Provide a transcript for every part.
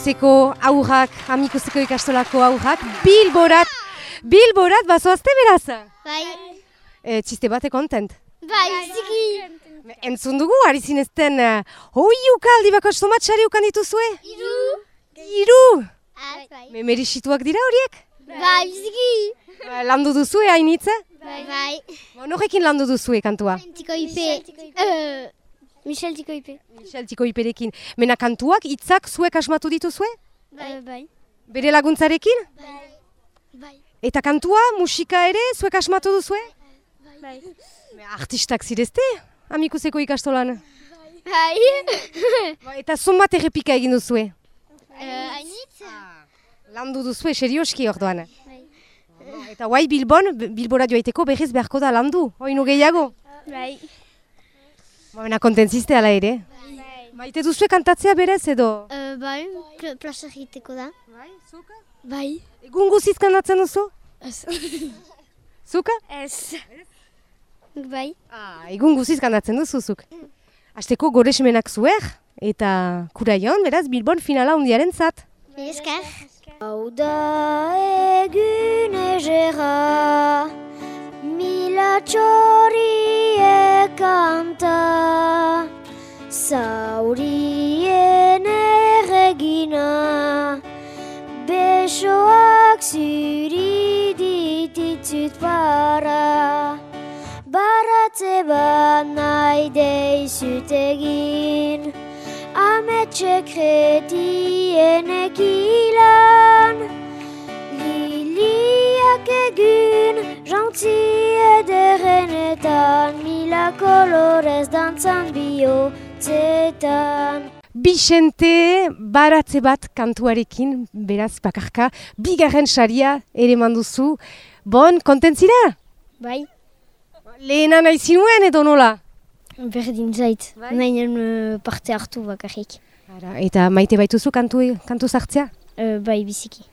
amikuseko aurrak, amikuseko ikastolako aurrak, bilborat, bilborat bazoazte beraz? Bai. E, txiste bate kontent. Bai, ziki. Entzun dugu, ari zinezten, uh, hoi ukaldi bako estomatxari ukan dituzue? Iru. Iru! Az, bai. Memerisituak dira horiek? Bai, ziki. Ba, landu duzue hainitze? Bai. Bai. Ba, Norekin landu duzue kantua? Tiko ipe. Euh, Michel Tiko ipe. Michel Tiko Iperekin. Mena kantuak, hitzak zuek asmatu dituzue? Bai. Bai. Bere laguntzarekin? Bai. Eta kantua, musika ere, zuek asmatu duzue? Bai. Me, Artistak zirezte, amikuseko ikastolan. Bai. Ba, eta zumbat errepika egin duzue? Ainitz? Landu duzue, serioski orduan. Bai. Eta guai Bilbon, Bilbora joaiteko berriz beharko da landu, oinu gehiago. Bai. Ba, Bena kontentziste ala ere. Bai. Maite duzue kantatzea berez edo? Uh, bai, pl plaza egiteko da. Bai, zuka? Bai. Egun guziz kantatzen duzu? Ez. Zuka? Ez. Bai. Ah, egun guziz kantatzen duzuzuk. Azteko goresmenak zuer, eta kuraion, beraz, Bilbon finala hundiaren zat. Esker. Hau da egun egera, mila txoriek kanta, zaurien erregina, besoak zuri dititzut para, baratze bat nahi deizut egin, Ametxe kretien ekilan. Liliak egun jantzi ederenetan Mila kolorez dantzan bihotzetan Bixente baratze bat kantuarekin, beraz, bakarka, bigarren saria ere manduzu. Bon, kontentzira? Bai, Lehena nahi zinuen edo nola? berdin zait, Bai? nahi parte hartu bakarrik. Ara, eta maite baituzu kantu, kantu zartzea? Uh, bai, biziki.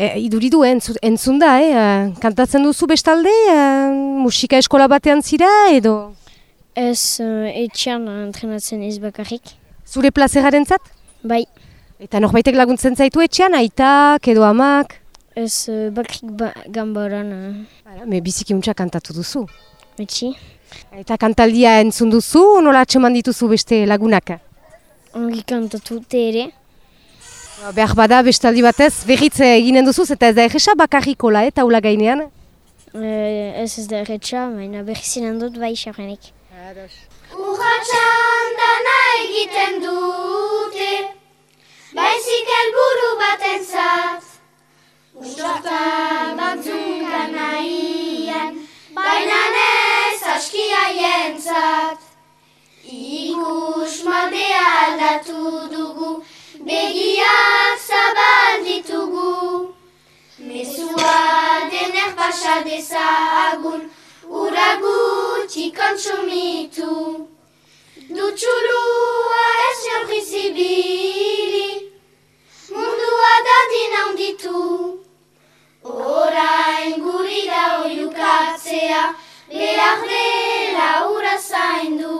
E, iduridu, eh, entzu, entzun da, eh? eh, kantatzen duzu bestalde, eh, musika eskola batean zira edo Ez uh, etxean entrenatzen ez bakarrik. zure plazeraren zat? Bai, Eta norbaitek laguntzen zaitu etxean, aitak edo amak? ez uh, bakarrik ba gambaran uh, Ara, me biziki untxa kantatu duzu. etxi. Eta kantaldia entzun duzu, nola atxeman dituzu beste lagunak? Ongi kantatu ere. Ba, Behar bada bestaldi batez, berriz eginen duzuz, eta ez da egesa bakarrikola, eta taula gainean? Uh, ez ez da erretxa, baina berrizinen dut bai xarrenik. Urratxan dana egiten dute, baizik helburu baten zat. Ustorta batzunka nahian, baina ez aski haientzat. Ikus moldea aldatu dugu, begiak pasa dezagun, ura gutxi kontsumitu. Dutxulua ez neurri zibili, mundua dadin handitu. Orain guri da oiukatzea, behar dela ura zaindu.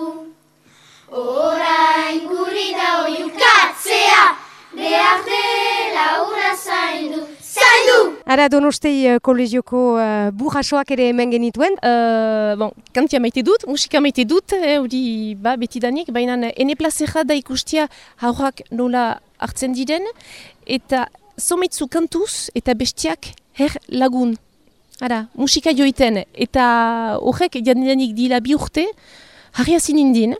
Orain guri Ara donostei uh, kolegioko uh, burrasoak ere hemen genituen. Uh, bon, kantia maite dut, musika maite dut, eh, hori ba, betidanik, baina ene plazera da ikustia haurrak nola hartzen diren, eta zometzu kantuz eta bestiak her lagun. Ara, musika joiten, eta horrek jadanik dila bi urte, harria zinindin,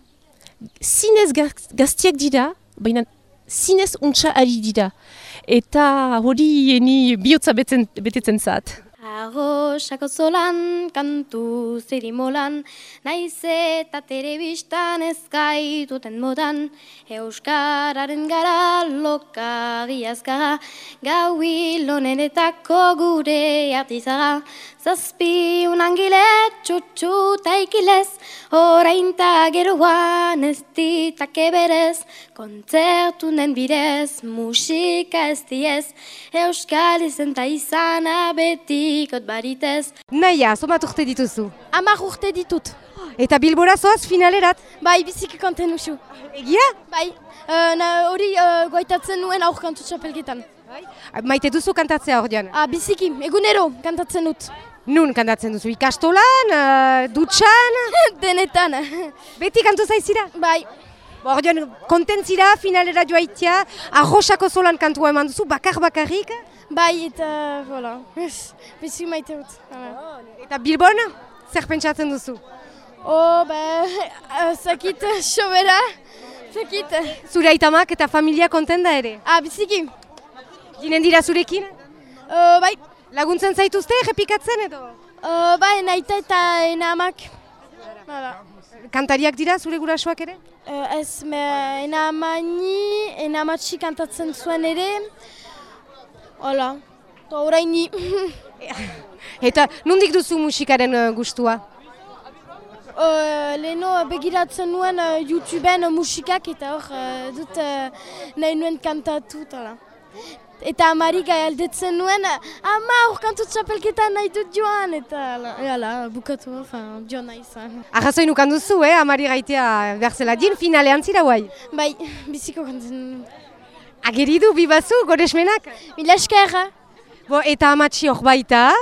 zinez gaz- gaztiak dira, baina zinez untsa ari dira. Eta hori eni bihotza betetzen zat. Arrosako zolan, kantu zerimolan, naiz eta telebistan ezkai duten modan, Euskararen gara lokari azkara, gau hilonenetako gure artizara, zazpi unangile txutxu taikilez, orain ta geroan ez ditake berez, kontzertunen bidez, musika ez diez, Euskal izen ta izana beti bizirik ot baritez. Naia, somat urte dituzu. Amar urte ditut. Eta Bilbora zoaz finalerat. Bai, biziki konten usu. Egia? Bai, uh, na, hori uh, goitatzen nuen aurkantu txapelketan. Maite duzu kantatzea hor Ah, biziki, egunero kantatzen dut. Nun kantatzen duzu, ikastolan, uh, dutxan, Denetan. beti kantu zaizira? bai, Ba, joan, kontentzira finalera joaitia, arrosako zolan kantua eman duzu, bakar bakarrik. Bai, eta, voilà. Biziki maite dut. Hala. Eta Bilbon, zer pentsatzen duzu? Oh, ba, zakit, sobera. Zakit. Zure aitamak eta familia konten da ere. Ah, biziki. Ginen dira zurekin? Uh, bai, Laguntzen zaituzte, errepikatzen edo? uh, bai, naita eta ena. Hala. Kantariak dira zure gurasoak ere? Uh, ez, me, ena amani, kantatzen zuen ere. Hola, eta oraini. Eta nondik duzu musikaren uh, gustua? Uh, Leno begiratzen nuen uh, YouTubeen musikak eta hor uh, dut uh, nahi nuen kantatu. Tala. Eta amari galdetzen nuen, ama hor kantu txapelketan nahi dut joan, eta ala, bukatu, enfin, joan nahi izan. Arrazoi nukan duzu, eh? Amari gaitea berzela din finalean zira guai. Bai, biziko kantzen. Ageri du, bibazu, goresmenak? Mila esker, Bo, eta amatxi hor baita?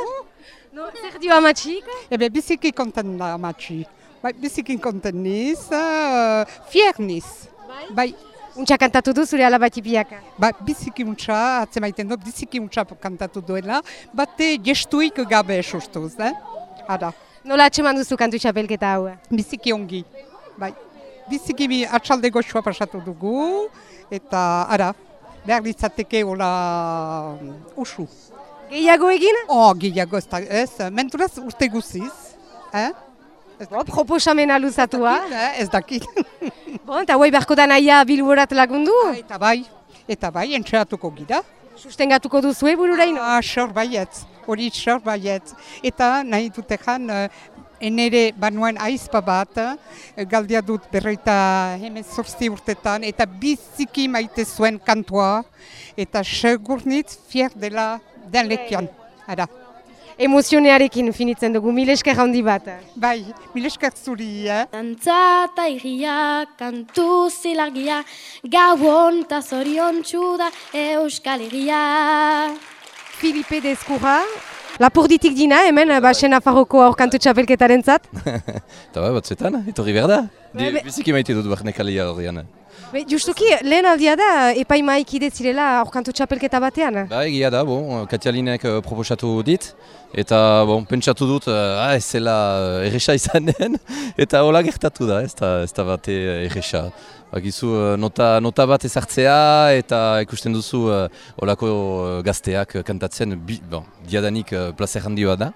No, zer dio amatxik? Ebe, biziki konten da amatxi. Bai, biziki konten niz, uh, fier niz. Bai, Untxa kantatu du zure alabatipiak. ba, biziki mutxa, atzemaiten dut, biziki mutxa kantatu duela, bate gestuik gabe esustuz, eh? Ara, Nola atxeman duzu kantu txapelketa hau? biziki ongi. Bai, biziki bi atxalde goxua pasatu dugu, eta ara, behar ditzateke hola usu. Gehiago egin? Oh, gehiago ez, da, ez, menturaz urte guziz, eh? Bo, proposamena luzatua. Eh, ez dakit. Bo, eta guai beharko da naia bilborat lagundu? eta bai, eta bai, entxeatuko gira. Sustengatuko duzu bururaino? Ah, sor baietz, hori sor baietz. Eta nahi dut egan, uh, enere banuen aizpa bat, eh, galdia dut berroita hemen zortzi urtetan, eta biziki maite zuen kantua, eta segurnitz fier dela den lekian. Ara. Emozionearekin finitzen dugu, mil esker handi bat. Bai, mileskak zuri, eh? Dantza eta irria, kantu zilargia, gauon eta zorion txuda Euskal Herria. Filipe Dezkurra, lapurditik dina, hemen, basen afarroko aurkantu txapelketaren zat. Eta bai, batzuetan, etorri behar da. Be- biziki maite dut barnekalia horrean. Be, justuki, lehen aldia da, epaimaik zirela aurkantu txapelketa batean. Ba, egia da, bon, Katialinek eh, proposatu dit, eta bon, pentsatu dut, uh, ah, ez zela uh, erresa izanen, eta hola gertatu da, ez da, ez da bate uh, erresa. Bakizu, uh, nota, nota bat ezartzea, eta ikusten duzu uh, holako uh, gazteak uh, kantatzen, bi, bon, diadanik uh, plazer handi bat da.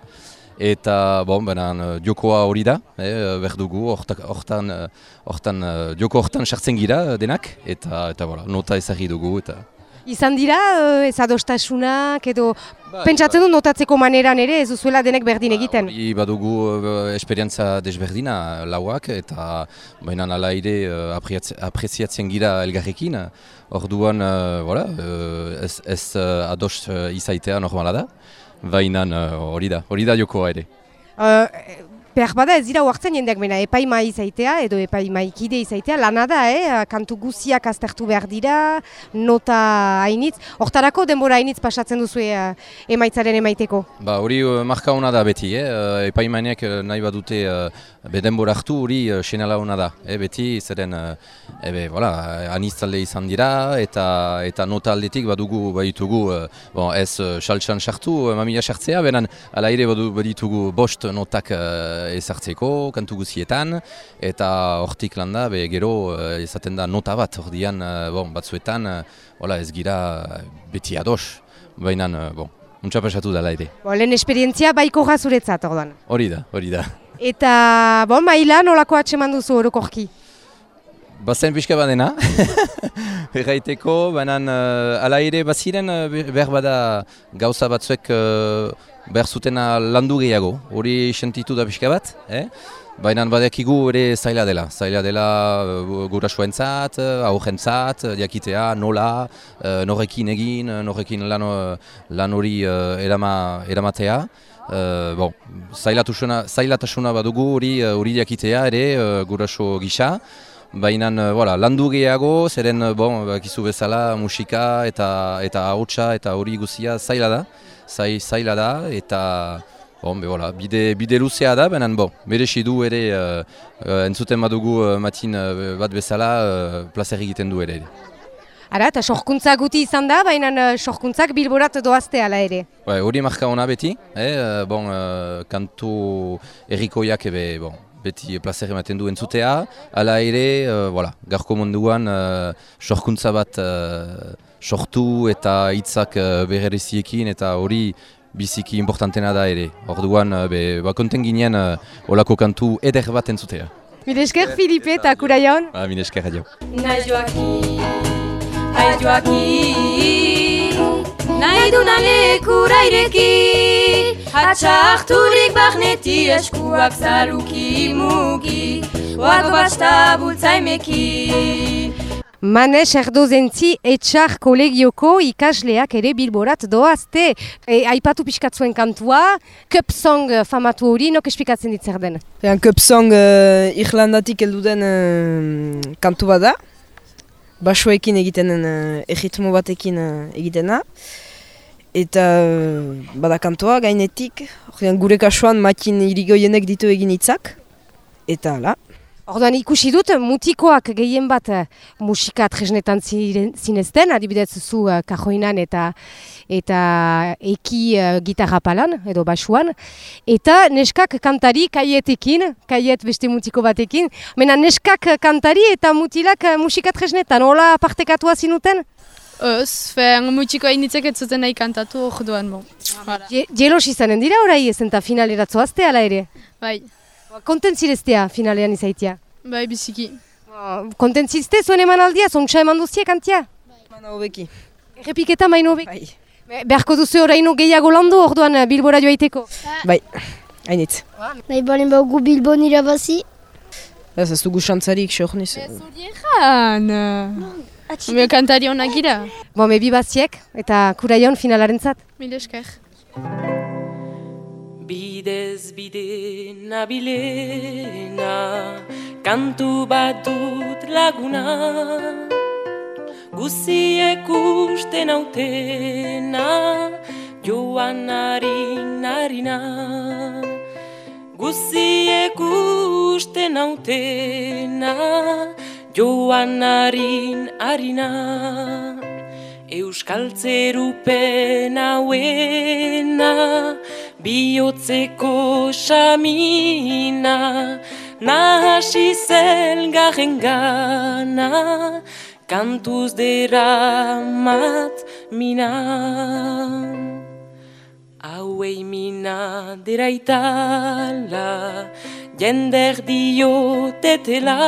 Eta, bon, benan, uh, jokoa hori da, eh, behar dugu, horta- hortan, uh, hortan, uh, joko hortan sartzen gira denak, eta, eta voilà, nota ezagri dugu, eta... Izan dira, eh, ez adostasunak, edo Bai, pentsatzen du notatzeko maneran ere, ez duzuela denek berdin egiten. Hori badugu uh, esperientza desberdina lauak eta baina ala ere uh, apreziatz- apreziatzen gira elgarrekin. Orduan, uh, voilà, uh, ez, ez uh, ados uh, izaitea normala da, baina uh, hori da, hori da jokoa ere. Uh, behar bada ez dira huartzen jendeak bena, epaima izaitea edo epaimaikide izaitea, lana da, eh? kantu guziak aztertu behar dira, nota hainitz, hortarako denbora hainitz pasatzen duzu uh, emaitzaren emaiteko. Ba, hori uh, marka hona da beti, eh? uh, epaimainek uh, nahi badute uh, bedenbora hartu hori senala hona da. Eh? Beti, zeren, ebe, voilà, aniz talde izan dira eta eta nota aldetik badugu baditugu, uh, bon, ez saltsan sartu, mamila sartzea, benen ala ere badu, baditugu bost notak uh, ezartzeko, kantu guzietan, eta hortik landa, be, gero uh, izaten da nota bat, ordian, uh, bon, batzuetan, hola, ez gira beti ados, baina, bon, Untsa pasatu dela ere. Bo, lehen esperientzia baiko zuretzat orduan. Hori da, hori da. Eta, bon, maila nolako atseman duzu orokorki? Bazen pixka badena, erraiteko, banan uh, ala ere baziren uh, behar bada gauza batzuek uh, behar zutena landu gehiago. Hori sentitu da pixka bat, eh? Baina badekigu ere zaila dela, zaila dela uh, gurasoentzat, uh, aurrentzat, diakitea, nola, uh, norrekin egin, norrekin lan, lan hori uh, erama, eramatea. Uh, bon, zailatasuna, zailatasuna badugu hori uh, hori jakitea ere uh, guraso gisa. Baina uh, voilà, landu gehiago, zeren bon, bakizu bezala musika eta eta ahotsa eta hori guzia zaila da. Zai, zaila da eta bon, be, voilà, bide, bide luzea da, baina bon, merexi du ere uh, entzuten badugu uh, matin uh, bat bezala uh, plazer egiten du ere. Ara, eta sorkuntza guti izan da, baina sorkuntzak bilborat doazte ala ere. Bai, hori marka hona beti, eh? bon, uh, kantu errikoiak ebe, bon, beti plazer ematen du entzutea, ala ere, uh, voilà, garko munduan uh, sorkuntza bat uh, sortu eta hitzak uh, behereziekin eta hori biziki importantena da ere. Orduan, uh, be, ba, konten ginen uh, olako kantu eder bat entzutea. Mire esker Filipe eta Kuraion. Ba, mine esker radio. Nahi joaki, hai joaki Nahi duna lekura ireki Hatxarturik barneti eskuak zaluki mugi Oako basta bultzaimeki Manes erdozentzi etxar kolegioko ikasleak ere bilborat doazte. E, aipatu pixkat zuen kantua, Cup Song famatu hori, nok espikatzen ditzer den? Ean Cup Song uh, Irlandatik heldu den uh, kantu bat da. Basuekin egiten den uh, erritmo batekin uh, egitena. Eta bada kantua gainetik, ordean gure kasuan makin irigoienek ditu egin hitzak. Eta ala, Orduan ikusi dut mutikoak gehien bat eh, musika tresnetan zinezten, adibidez zu uh, kajoinan eta eta eki uh, gitarra palan edo basuan. Eta neskak kantari kaietekin, kaiet beste mutiko batekin, mena neskak kantari eta mutilak musika tresnetan, hola partekatua zinuten? Ez, fen, mutxiko hainitzek ez zuten nahi kantatu orduan, bon. Je, jelos izanen dira orai ez eta finaleratzo azte ala ere? Bai, Kontentzireztea finalean izaitia. bai biziki. Kontentzizte zuen eman aldia, zontxa eman duzie kantia? mana hobeki. Errepiketa maino be. Bai, Be- Beharko duzu oraino gehiago landu orduan eh, Bilbora joaiteko. bai, hainitz. Nahi balen baugu Bilbon irabazi. Ez, ez dugu xantzarik, sohniz. Han, me kantari honak gira. Bo, me bibaziek eta kuraion finalaren zat. Mil esker. Bidez bide nabilena, kantu bat dut laguna, guziek uste nautena, joan harin harina. Guziek uste nautena, joan harin harina. Euskaltzerupen hauena, bihotzeko samina, nahasi zelgarren gana, kantuz deramat mina. Hauei mina deraitala, jender diotetela,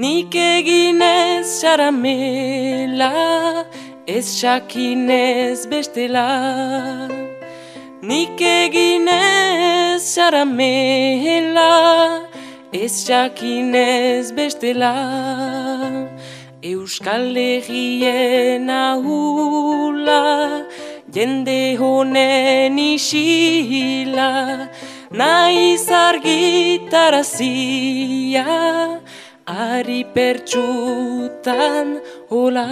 nik eginez xaramela, ez xakinez bestela. Nik eginez xaramela, ez xakinez bestela. Euskal Herrien ahula, jende honen isila, naiz argitarazia, ari pertsutan hola.